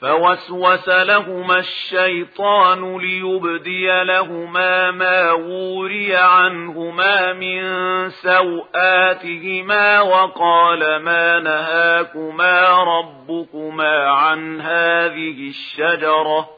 فوسوس لهما الشيطان ليبدي لهما ما غوري عنهما من سوآتهما وقال ما نهاكما ربكما عن هذه الشجرة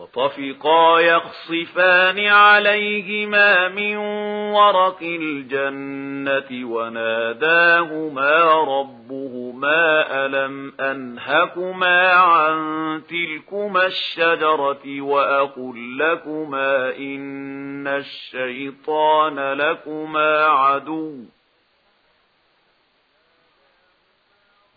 وطفقا يخصفان عليهما من ورق الجنة وناداهما ربهما ألم أنهكما عن تلكما الشجرة وأقول لكما إن الشيطان لكما عدو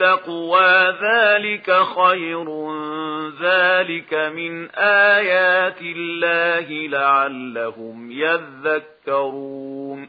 التقوى ذلك خير ذلك من آيات الله لعلهم يذكرون